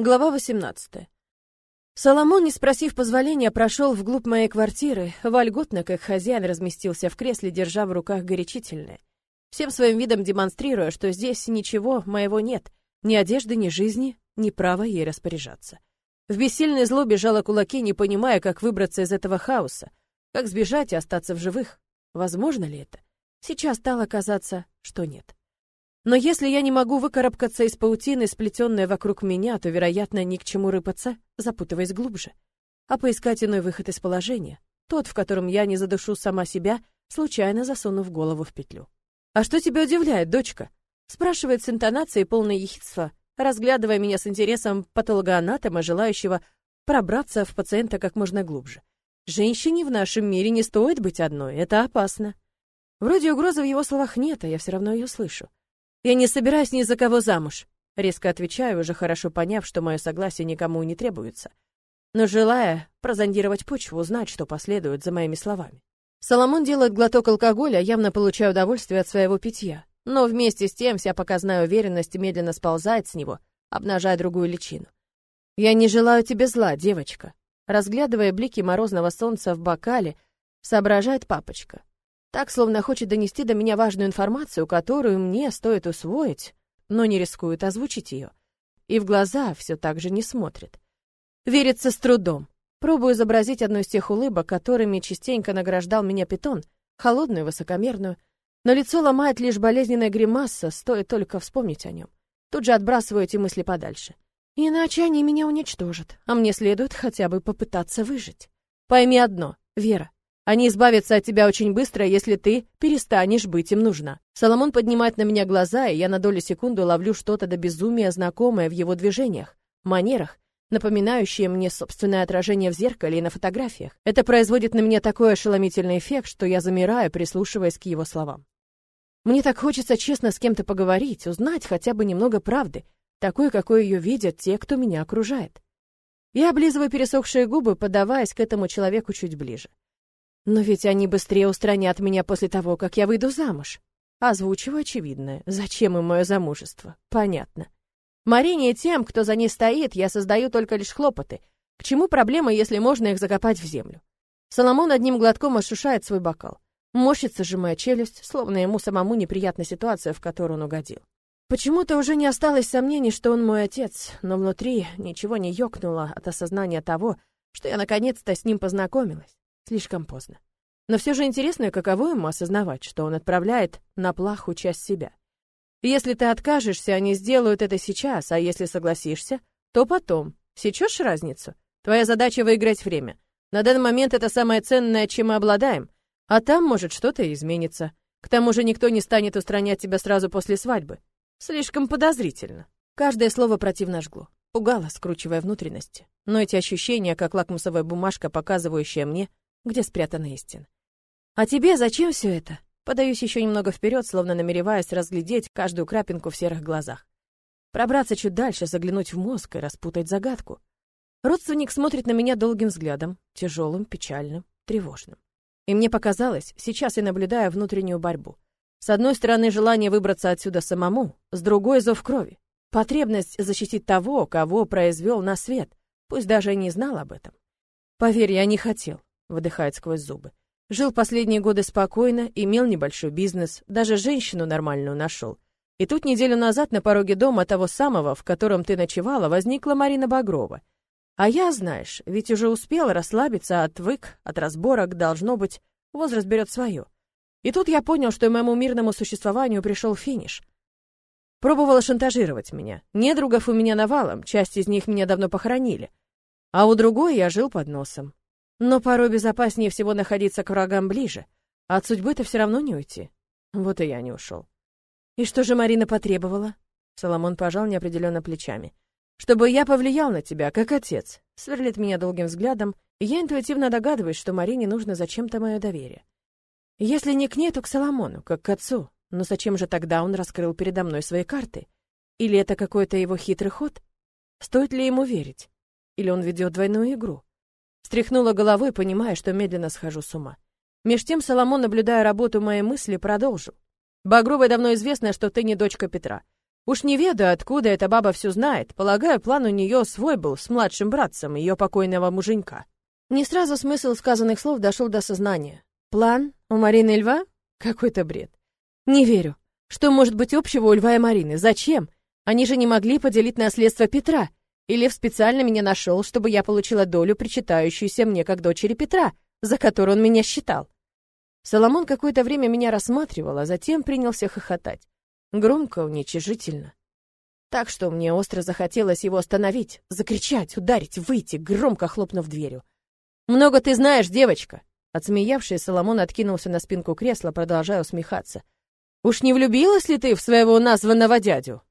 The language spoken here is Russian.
Глава 18. Соломон, не спросив позволения, прошел вглубь моей квартиры, вольготно, как хозяин, разместился в кресле, держа в руках горячительное. Всем своим видом демонстрируя, что здесь ничего моего нет, ни одежды, ни жизни, ни права ей распоряжаться. В бессильной злобе жала кулаки, не понимая, как выбраться из этого хаоса, как сбежать и остаться в живых. Возможно ли это? Сейчас стало казаться, что нет. Но если я не могу выкарабкаться из паутины, сплетенной вокруг меня, то, вероятно, ни к чему рыпаться, запутываясь глубже. А поискать иной выход из положения, тот, в котором я не задушу сама себя, случайно засунув голову в петлю. «А что тебя удивляет, дочка?» спрашивает с интонацией полной ехидства, разглядывая меня с интересом патологоанатома, желающего пробраться в пациента как можно глубже. Женщине в нашем мире не стоит быть одной, это опасно. Вроде угрозы в его словах нет, а я все равно ее слышу. Я не собираюсь ни за кого замуж, резко отвечаю, уже хорошо поняв, что мое согласие никому не требуется. Но желая прозондировать почву, узнать, что последует за моими словами. Соломон делает глоток алкоголя, явно получая удовольствие от своего питья. Но вместе с тем вся показная уверенность медленно сползает с него, обнажая другую личину. «Я не желаю тебе зла, девочка», разглядывая блики морозного солнца в бокале, соображает папочка. Так, словно хочет донести до меня важную информацию, которую мне стоит усвоить, но не рискует озвучить ее. И в глаза все так же не смотрит. Верится с трудом. Пробую изобразить одну из тех улыбок, которыми частенько награждал меня питон, холодную, высокомерную, но лицо ломает лишь болезненная гримаса, стоит только вспомнить о нем. Тут же отбрасываю эти мысли подальше. Иначе они меня уничтожат, а мне следует хотя бы попытаться выжить. Пойми одно, Вера, они избавятся от тебя очень быстро, если ты перестанешь быть им нужна. Соломон поднимает на меня глаза, и я на долю секунды ловлю что-то до безумия знакомое в его движениях, манерах, напоминающее мне собственное отражение в зеркале и на фотографиях. Это производит на меня такой ошеломительный эффект, что я замираю, прислушиваясь к его словам. Мне так хочется честно с кем-то поговорить, узнать хотя бы немного правды, такой, какой ее видят те, кто меня окружает. Я облизываю пересохшие губы, подаваясь к этому человеку чуть ближе. Но ведь они быстрее устранят меня после того, как я выйду замуж. Озвучиваю очевидное. Зачем им мое замужество? Понятно. Марине тем, кто за ней стоит, я создаю только лишь хлопоты. К чему проблема, если можно их закопать в землю? Соломон одним глотком ошушает свой бокал. Морщится, сжимая челюсть, словно ему самому неприятна ситуация, в которую он угодил. Почему-то уже не осталось сомнений, что он мой отец, но внутри ничего не ёкнуло от осознания того, что я наконец-то с ним познакомилась. Слишком поздно. Но все же интересно, каково ему осознавать, что он отправляет на плаху часть себя. Если ты откажешься, они сделают это сейчас, а если согласишься, то потом. Сечешь разницу? Твоя задача выиграть время. На данный момент это самое ценное, чем мы обладаем. А там, может, что-то изменится. К тому же никто не станет устранять тебя сразу после свадьбы. Слишком подозрительно. Каждое слово противно жгло. Пугало, скручивая внутренности. Но эти ощущения, как лакмусовая бумажка, показывающая мне, где спрятана истина. А тебе зачем все это? Подаюсь еще немного вперед, словно намереваясь разглядеть каждую крапинку в серых глазах. Пробраться чуть дальше, заглянуть в мозг и распутать загадку. Родственник смотрит на меня долгим взглядом, тяжелым, печальным, тревожным. И мне показалось, сейчас я наблюдаю внутреннюю борьбу. С одной стороны, желание выбраться отсюда самому, с другой — зов крови. Потребность защитить того, кого произвел на свет, пусть даже и не знал об этом. Поверь, я не хотел выдыхает сквозь зубы. Жил последние годы спокойно, имел небольшой бизнес, даже женщину нормальную нашел. И тут неделю назад на пороге дома того самого, в котором ты ночевала, возникла Марина Багрова. А я, знаешь, ведь уже успел расслабиться, отвык, от разборок, должно быть, возраст берет свое. И тут я понял, что моему мирному существованию пришел финиш. Пробовала шантажировать меня. Недругов у меня навалом, часть из них меня давно похоронили. А у другой я жил под носом. Но порой безопаснее всего находиться к врагам ближе. А от судьбы-то все равно не уйти. Вот и я не ушел. И что же Марина потребовала? Соломон пожал неопределенно плечами. Чтобы я повлиял на тебя, как отец. Сверлит меня долгим взглядом, и я интуитивно догадываюсь, что Марине нужно зачем-то мое доверие. Если не к ней, то к Соломону, как к отцу. Но зачем же тогда он раскрыл передо мной свои карты? Или это какой-то его хитрый ход? Стоит ли ему верить? Или он ведет двойную игру? Стряхнула головой, понимая, что медленно схожу с ума. Меж тем Соломон, наблюдая работу моей мысли, продолжил. «Багровой давно известно, что ты не дочка Петра. Уж не ведаю, откуда эта баба все знает. Полагаю, план у нее свой был с младшим братцем ее покойного муженька. Не сразу смысл сказанных слов дошел до сознания. План у Марины Льва? Какой-то бред. Не верю. Что может быть общего у Льва и Марины? Зачем? Они же не могли поделить наследство Петра. И Лев специально меня нашел, чтобы я получила долю, причитающуюся мне как дочери Петра, за которую он меня считал. Соломон какое-то время меня рассматривал, а затем принялся хохотать. Громко, уничижительно. Так что мне остро захотелось его остановить, закричать, ударить, выйти, громко хлопнув дверью. «Много ты знаешь, девочка!» Отсмеявшись, Соломон откинулся на спинку кресла, продолжая усмехаться. «Уж не влюбилась ли ты в своего названного дядю?»